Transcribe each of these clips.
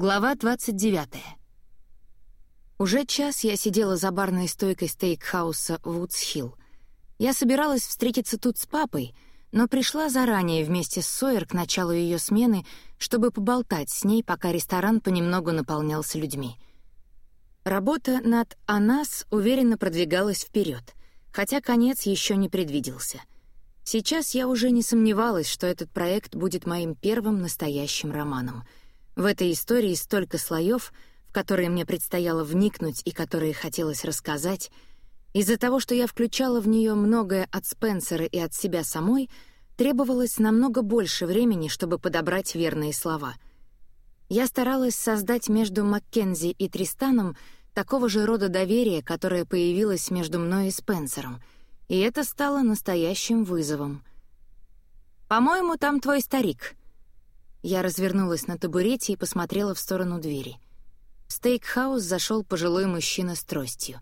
Глава 29. Уже час я сидела за барной стойкой стейкхауса Вудс-Хилл. Я собиралась встретиться тут с папой, но пришла заранее вместе с Сойер к началу ее смены, чтобы поболтать с ней, пока ресторан понемногу наполнялся людьми. Работа над «Анас» уверенно продвигалась вперед, хотя конец еще не предвиделся. Сейчас я уже не сомневалась, что этот проект будет моим первым настоящим романом — в этой истории столько слоев, в которые мне предстояло вникнуть и которые хотелось рассказать. Из-за того, что я включала в нее многое от Спенсера и от себя самой, требовалось намного больше времени, чтобы подобрать верные слова. Я старалась создать между Маккензи и Тристаном такого же рода доверие, которое появилось между мной и Спенсером, и это стало настоящим вызовом. «По-моему, там твой старик», я развернулась на табурете и посмотрела в сторону двери. В стейкхаус зашел пожилой мужчина с тростью.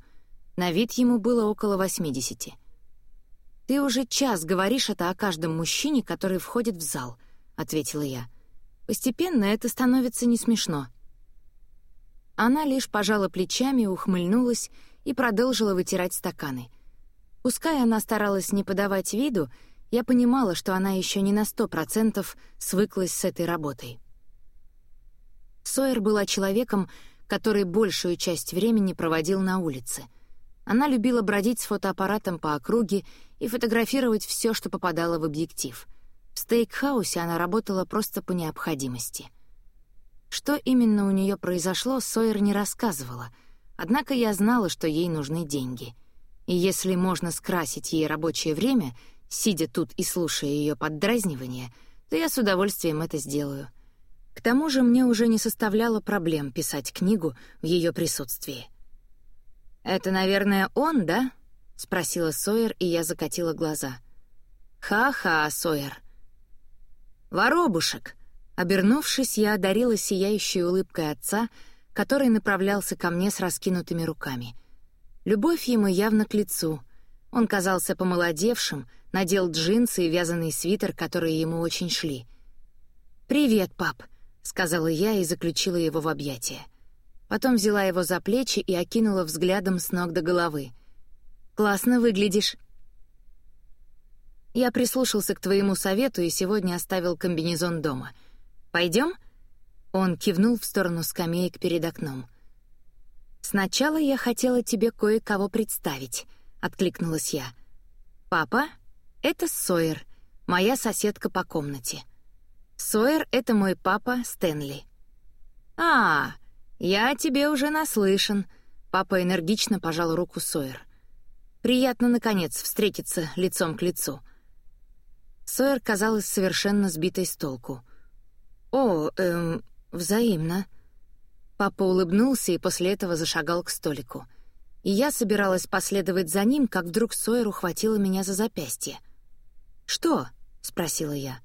На вид ему было около 80. «Ты уже час говоришь это о каждом мужчине, который входит в зал», — ответила я. «Постепенно это становится не смешно». Она лишь пожала плечами, ухмыльнулась и продолжила вытирать стаканы. Пускай она старалась не подавать виду, я понимала, что она еще не на сто процентов свыклась с этой работой. Сойер была человеком, который большую часть времени проводил на улице. Она любила бродить с фотоаппаратом по округе и фотографировать все, что попадало в объектив. В стейкхаусе она работала просто по необходимости. Что именно у нее произошло, Сойер не рассказывала, однако я знала, что ей нужны деньги. И если можно скрасить ей рабочее время — сидя тут и слушая ее поддразнивание, то я с удовольствием это сделаю. К тому же мне уже не составляло проблем писать книгу в ее присутствии. «Это, наверное, он, да?» — спросила Сойер, и я закатила глаза. «Ха-ха, Сойер!» «Воробушек!» Обернувшись, я одарила сияющей улыбкой отца, который направлялся ко мне с раскинутыми руками. Любовь ему явно к лицу. Он казался помолодевшим, надел джинсы и вязаный свитер, которые ему очень шли. «Привет, пап», — сказала я и заключила его в объятия. Потом взяла его за плечи и окинула взглядом с ног до головы. «Классно выглядишь». «Я прислушался к твоему совету и сегодня оставил комбинезон дома. Пойдем?» Он кивнул в сторону скамеек перед окном. «Сначала я хотела тебе кое-кого представить», — откликнулась я. «Папа, это Сойер, моя соседка по комнате. Сойер — это мой папа Стэнли. «А, я тебе уже наслышан», — папа энергично пожал руку Сойер. «Приятно, наконец, встретиться лицом к лицу». Сойер казалась совершенно сбитой с толку. «О, эм, взаимно». Папа улыбнулся и после этого зашагал к столику. И я собиралась последовать за ним, как вдруг Сойер ухватила меня за запястье. «Что?» — спросила я.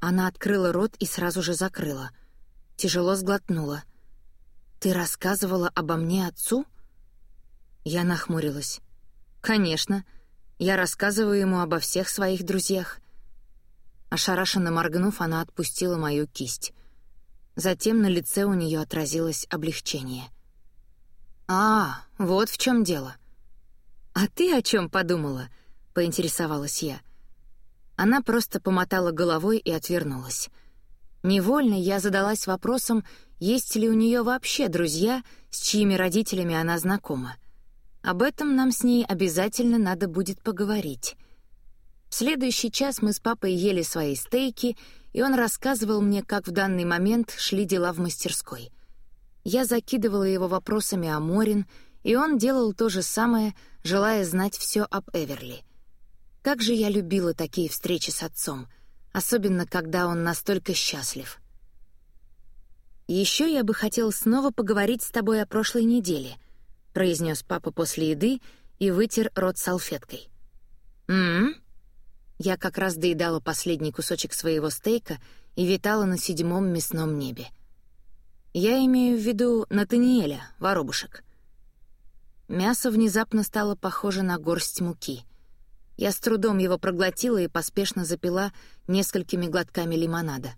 Она открыла рот и сразу же закрыла. Тяжело сглотнула. «Ты рассказывала обо мне отцу?» Я нахмурилась. «Конечно. Я рассказываю ему обо всех своих друзьях». Ошарашенно моргнув, она отпустила мою кисть. Затем на лице у нее отразилось облегчение. «А, вот в чем дело». «А ты о чем подумала?» — поинтересовалась я. — она просто помотала головой и отвернулась. Невольно я задалась вопросом, есть ли у нее вообще друзья, с чьими родителями она знакома. Об этом нам с ней обязательно надо будет поговорить. В следующий час мы с папой ели свои стейки, и он рассказывал мне, как в данный момент шли дела в мастерской. Я закидывала его вопросами о Морин, и он делал то же самое, желая знать все об Эверли — как же я любила такие встречи с отцом, особенно когда он настолько счастлив. Еще я бы хотел снова поговорить с тобой о прошлой неделе», — произнес папа после еды и вытер рот салфеткой. «М-м?» Я как раз доедала последний кусочек своего стейка и витала на седьмом мясном небе. Я имею в виду Натаниэля, воробушек. Мясо внезапно стало похоже на горсть муки — я с трудом его проглотила и поспешно запила несколькими глотками лимонада.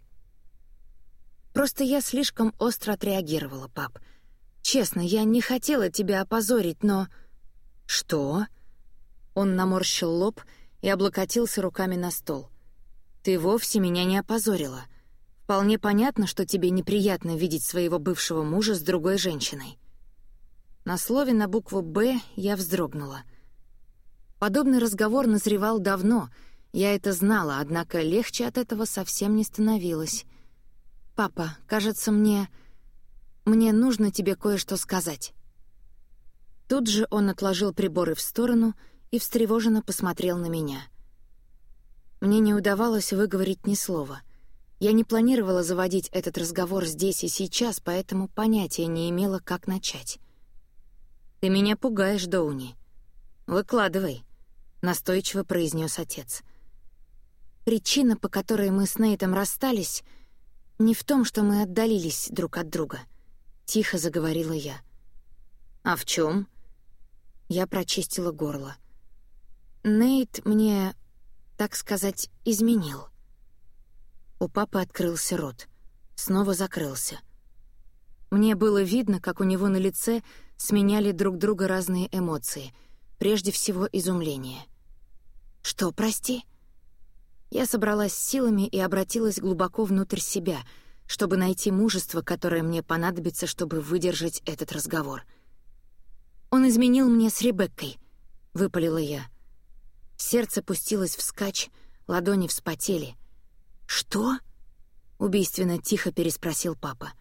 Просто я слишком остро отреагировала, пап. Честно, я не хотела тебя опозорить, но... Что? Он наморщил лоб и облокотился руками на стол. Ты вовсе меня не опозорила. Вполне понятно, что тебе неприятно видеть своего бывшего мужа с другой женщиной. На слове на букву «Б» я вздрогнула. Подобный разговор назревал давно, я это знала, однако легче от этого совсем не становилось. «Папа, кажется, мне... мне нужно тебе кое-что сказать». Тут же он отложил приборы в сторону и встревоженно посмотрел на меня. Мне не удавалось выговорить ни слова. Я не планировала заводить этот разговор здесь и сейчас, поэтому понятия не имела, как начать. «Ты меня пугаешь, Доуни. Выкладывай», — настойчиво произнес отец. «Причина, по которой мы с Нейтом расстались — «Не в том, что мы отдалились друг от друга», — тихо заговорила я. «А в чем? Я прочистила горло. «Нейт мне, так сказать, изменил». У папы открылся рот. Снова закрылся. Мне было видно, как у него на лице сменяли друг друга разные эмоции, прежде всего изумление. «Что, прости?» Я собралась силами и обратилась глубоко внутрь себя, чтобы найти мужество, которое мне понадобится, чтобы выдержать этот разговор. «Он изменил мне с Ребеккой», — выпалила я. Сердце пустилось вскачь, ладони вспотели. «Что?» — убийственно тихо переспросил папа.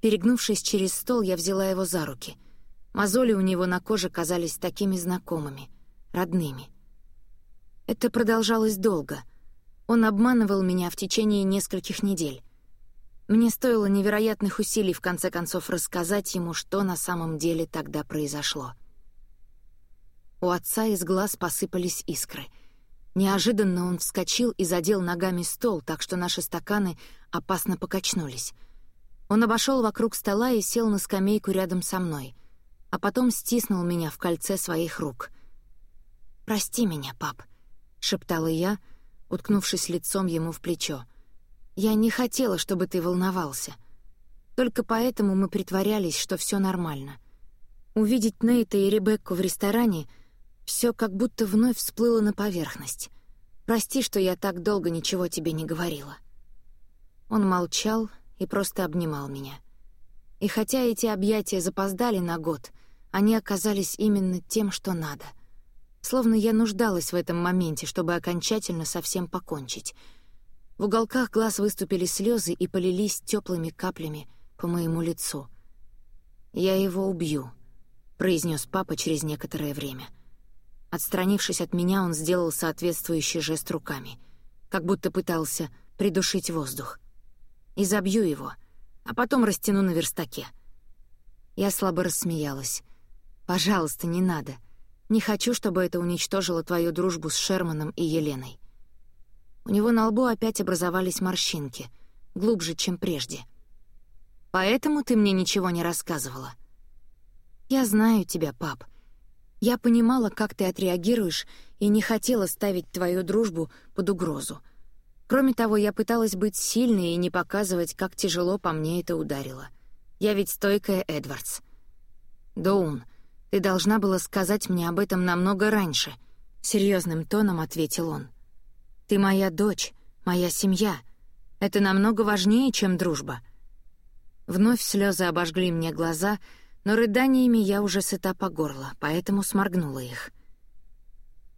Перегнувшись через стол, я взяла его за руки. Мозоли у него на коже казались такими знакомыми, родными. Это продолжалось долго — он обманывал меня в течение нескольких недель. Мне стоило невероятных усилий в конце концов рассказать ему, что на самом деле тогда произошло. У отца из глаз посыпались искры. Неожиданно он вскочил и задел ногами стол, так что наши стаканы опасно покачнулись. Он обошел вокруг стола и сел на скамейку рядом со мной, а потом стиснул меня в кольце своих рук. «Прости меня, пап», — шептала я, — уткнувшись лицом ему в плечо. «Я не хотела, чтобы ты волновался. Только поэтому мы притворялись, что все нормально. Увидеть Нейта и Ребекку в ресторане — все как будто вновь всплыло на поверхность. Прости, что я так долго ничего тебе не говорила». Он молчал и просто обнимал меня. И хотя эти объятия запоздали на год, они оказались именно тем, что надо — словно я нуждалась в этом моменте, чтобы окончательно совсем покончить. В уголках глаз выступили слезы и полились теплыми каплями по моему лицу. «Я его убью», — произнес папа через некоторое время. Отстранившись от меня, он сделал соответствующий жест руками, как будто пытался придушить воздух. «И забью его, а потом растяну на верстаке». Я слабо рассмеялась. «Пожалуйста, не надо. Не хочу, чтобы это уничтожило твою дружбу с Шерманом и Еленой. У него на лбу опять образовались морщинки, глубже, чем прежде. Поэтому ты мне ничего не рассказывала. Я знаю тебя, пап. Я понимала, как ты отреагируешь, и не хотела ставить твою дружбу под угрозу. Кроме того, я пыталась быть сильной и не показывать, как тяжело по мне это ударило. Я ведь стойкая Эдвардс. Доун — ты должна была сказать мне об этом намного раньше», — серьезным тоном ответил он. «Ты моя дочь, моя семья. Это намного важнее, чем дружба». Вновь слезы обожгли мне глаза, но рыданиями я уже сыта по горло, поэтому сморгнула их.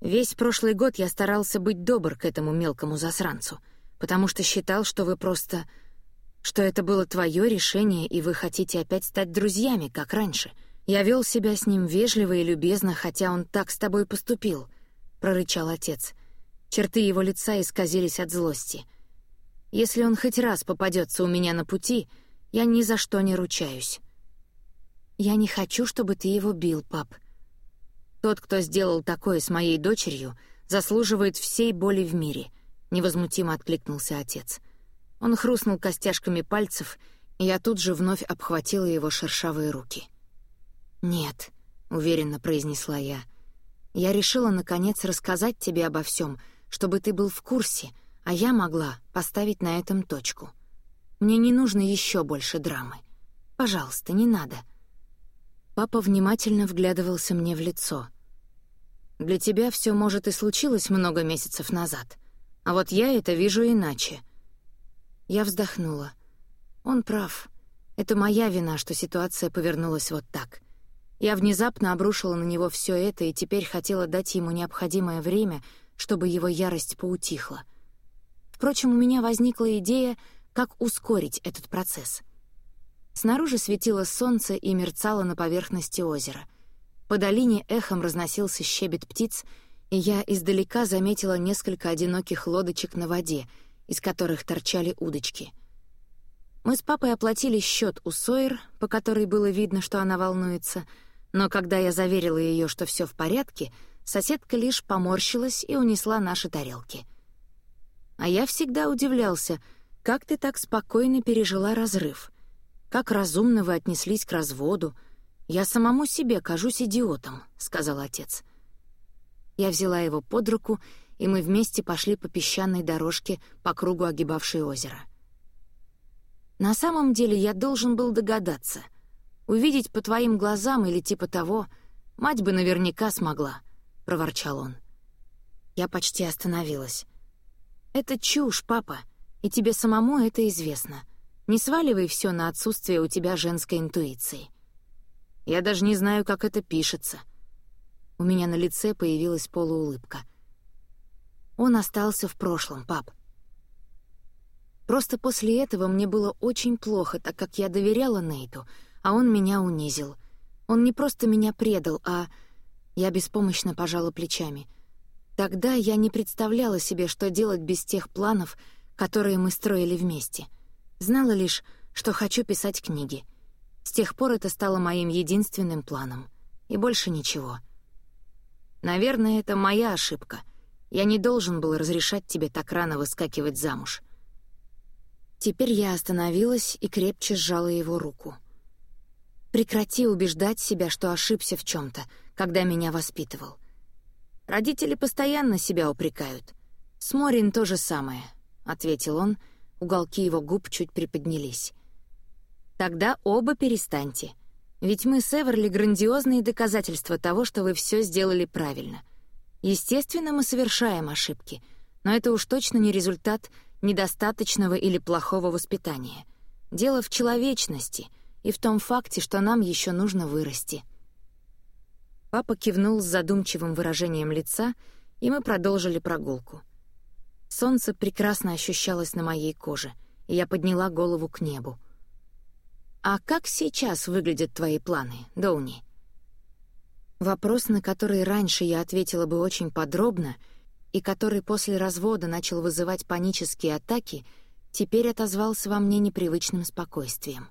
Весь прошлый год я старался быть добр к этому мелкому засранцу, потому что считал, что вы просто... что это было твое решение, и вы хотите опять стать друзьями, как раньше — «Я вел себя с ним вежливо и любезно, хотя он так с тобой поступил», — прорычал отец. Черты его лица исказились от злости. «Если он хоть раз попадется у меня на пути, я ни за что не ручаюсь». «Я не хочу, чтобы ты его бил, пап». «Тот, кто сделал такое с моей дочерью, заслуживает всей боли в мире», — невозмутимо откликнулся отец. Он хрустнул костяшками пальцев, и я тут же вновь обхватила его шершавые руки. «Нет», — уверенно произнесла я. «Я решила, наконец, рассказать тебе обо всем, чтобы ты был в курсе, а я могла поставить на этом точку». Мне не нужно еще больше драмы. Пожалуйста, не надо». Папа внимательно вглядывался мне в лицо. «Для тебя все, может, и случилось много месяцев назад, а вот я это вижу иначе». Я вздохнула. Он прав. Это моя вина, что ситуация повернулась вот так. Я внезапно обрушила на него все это и теперь хотела дать ему необходимое время, чтобы его ярость поутихла. Впрочем, у меня возникла идея, как ускорить этот процесс — Снаружи светило солнце и мерцало на поверхности озера. По долине эхом разносился щебет птиц, и я издалека заметила несколько одиноких лодочек на воде, из которых торчали удочки. Мы с папой оплатили счет у Сойер, по которой было видно, что она волнуется, но когда я заверила ее, что все в порядке, соседка лишь поморщилась и унесла наши тарелки. А я всегда удивлялся, как ты так спокойно пережила разрыв — как разумно вы отнеслись к разводу. Я самому себе кажусь идиотом», — сказал отец. Я взяла его под руку, и мы вместе пошли по песчаной дорожке по кругу огибавшей озеро. «На самом деле я должен был догадаться. Увидеть по твоим глазам или типа того, мать бы наверняка смогла», — проворчал он. Я почти остановилась. «Это чушь, папа, и тебе самому это известно. Не сваливай все на отсутствие у тебя женской интуиции. Я даже не знаю, как это пишется. У меня на лице появилась полуулыбка. Он остался в прошлом, пап. Просто после этого мне было очень плохо, так как я доверяла Нейту, а он меня унизил. Он не просто меня предал, а... Я беспомощно пожала плечами. Тогда я не представляла себе, что делать без тех планов, которые мы строили вместе — Знала лишь, что хочу писать книги. С тех пор это стало моим единственным планом. И больше ничего. Наверное, это моя ошибка. Я не должен был разрешать тебе так рано выскакивать замуж. Теперь я остановилась и крепче сжала его руку. Прекрати убеждать себя, что ошибся в чем то когда меня воспитывал. Родители постоянно себя упрекают. С Морин то же самое, — ответил он, — Уголки его губ чуть приподнялись. «Тогда оба перестаньте. Ведь мы с Эверли грандиозные доказательства того, что вы все сделали правильно. Естественно, мы совершаем ошибки, но это уж точно не результат недостаточного или плохого воспитания. Дело в человечности и в том факте, что нам еще нужно вырасти». Папа кивнул с задумчивым выражением лица, и мы продолжили прогулку. Солнце прекрасно ощущалось на моей коже, и я подняла голову к небу. «А как сейчас выглядят твои планы, Доуни?» Вопрос, на который раньше я ответила бы очень подробно, и который после развода начал вызывать панические атаки, теперь отозвался во мне непривычным спокойствием.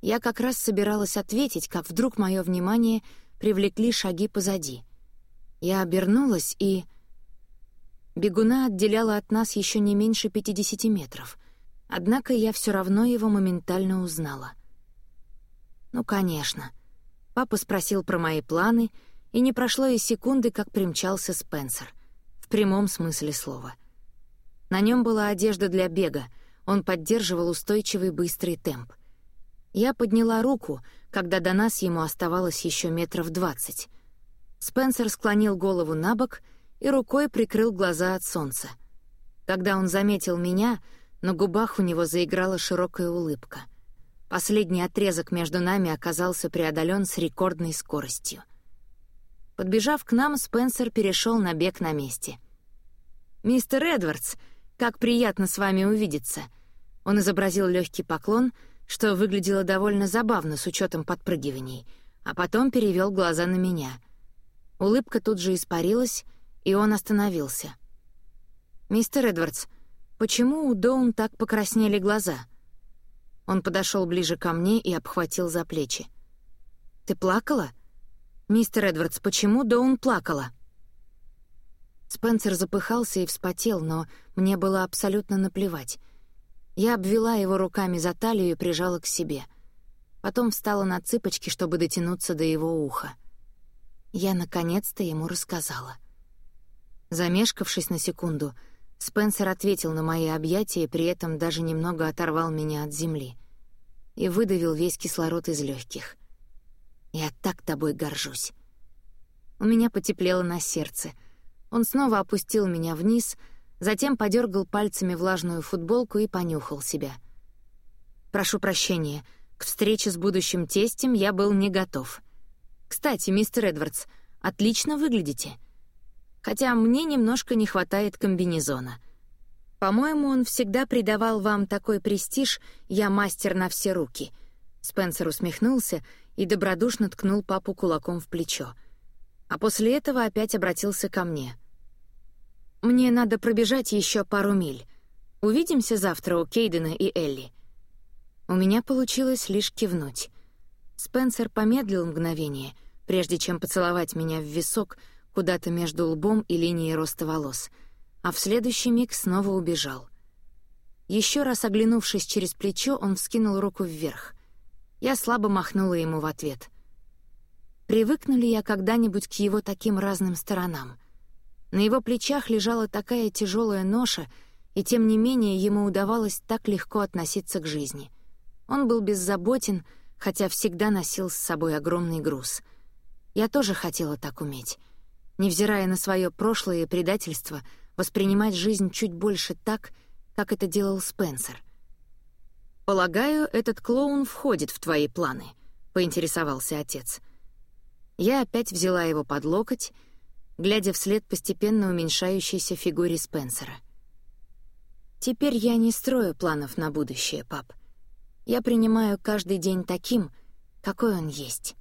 Я как раз собиралась ответить, как вдруг мое внимание привлекли шаги позади. Я обернулась и... Бегуна отделяла от нас еще не меньше 50 метров, однако я все равно его моментально узнала. Ну, конечно. Папа спросил про мои планы, и не прошло и секунды, как примчался Спенсер. В прямом смысле слова. На нем была одежда для бега, он поддерживал устойчивый быстрый темп. Я подняла руку, когда до нас ему оставалось еще метров двадцать. Спенсер склонил голову на бок — и рукой прикрыл глаза от солнца. Когда он заметил меня, на губах у него заиграла широкая улыбка. Последний отрезок между нами оказался преодолен с рекордной скоростью. Подбежав к нам, Спенсер перешел на бег на месте. «Мистер Эдвардс, как приятно с вами увидеться!» Он изобразил легкий поклон, что выглядело довольно забавно с учетом подпрыгиваний, а потом перевел глаза на меня. Улыбка тут же испарилась, и он остановился. «Мистер Эдвардс, почему у Доун так покраснели глаза?» Он подошел ближе ко мне и обхватил за плечи. «Ты плакала?» «Мистер Эдвардс, почему Доун плакала?» Спенсер запыхался и вспотел, но мне было абсолютно наплевать. Я обвела его руками за талию и прижала к себе. Потом встала на цыпочки, чтобы дотянуться до его уха. Я наконец-то ему рассказала — Замешкавшись на секунду, Спенсер ответил на мои объятия, при этом даже немного оторвал меня от земли и выдавил весь кислород из легких. «Я так тобой горжусь». У меня потеплело на сердце. Он снова опустил меня вниз, затем подергал пальцами влажную футболку и понюхал себя. «Прошу прощения, к встрече с будущим тестем я был не готов. Кстати, мистер Эдвардс, отлично выглядите. Хотя мне немножко не хватает комбинезона. По-моему, он всегда придавал вам такой престиж «я мастер на все руки». Спенсер усмехнулся и добродушно ткнул папу кулаком в плечо. А после этого опять обратился ко мне. «Мне надо пробежать еще пару миль. Увидимся завтра у Кейдена и Элли». У меня получилось лишь кивнуть. Спенсер помедлил мгновение, прежде чем поцеловать меня в висок куда-то между лбом и линией роста волос, а в следующий миг снова убежал. Еще раз оглянувшись через плечо, он вскинул руку вверх. Я слабо махнула ему в ответ. Привыкну ли я когда-нибудь к его таким разным сторонам? На его плечах лежала такая тяжелая ноша, и тем не менее ему удавалось так легко относиться к жизни. Он был беззаботен, хотя всегда носил с собой огромный груз. Я тоже хотела так уметь. Невзирая на свое прошлое и предательство, воспринимать жизнь чуть больше так, как это делал Спенсер. «Полагаю, этот клоун входит в твои планы», — поинтересовался отец. Я опять взяла его под локоть, глядя вслед постепенно уменьшающейся фигуре Спенсера. «Теперь я не строю планов на будущее, пап. Я принимаю каждый день таким, какой он есть.